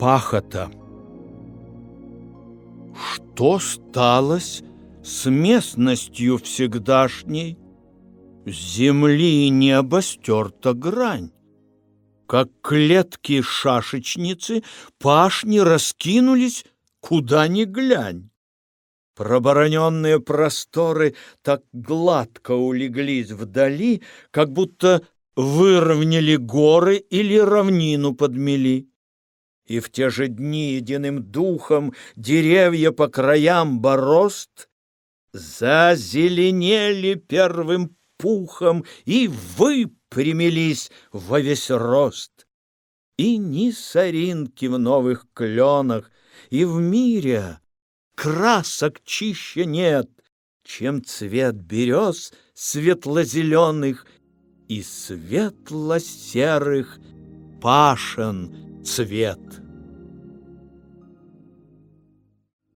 пахота. Что сталось с местностью всегдашней? Земли не обостерта грань. Как клетки шашечницы, пашни раскинулись, куда ни глянь. Пробороненные просторы так гладко улеглись вдали, как будто выровняли горы или равнину подмели. И в те же дни единым духом деревья по краям борозд зазеленели первым пухом и выпрямились во весь рост. И ни соринки в новых кленах, и в мире красок чище нет, чем цвет берез светло-зеленых и светло-серых пашен цвет.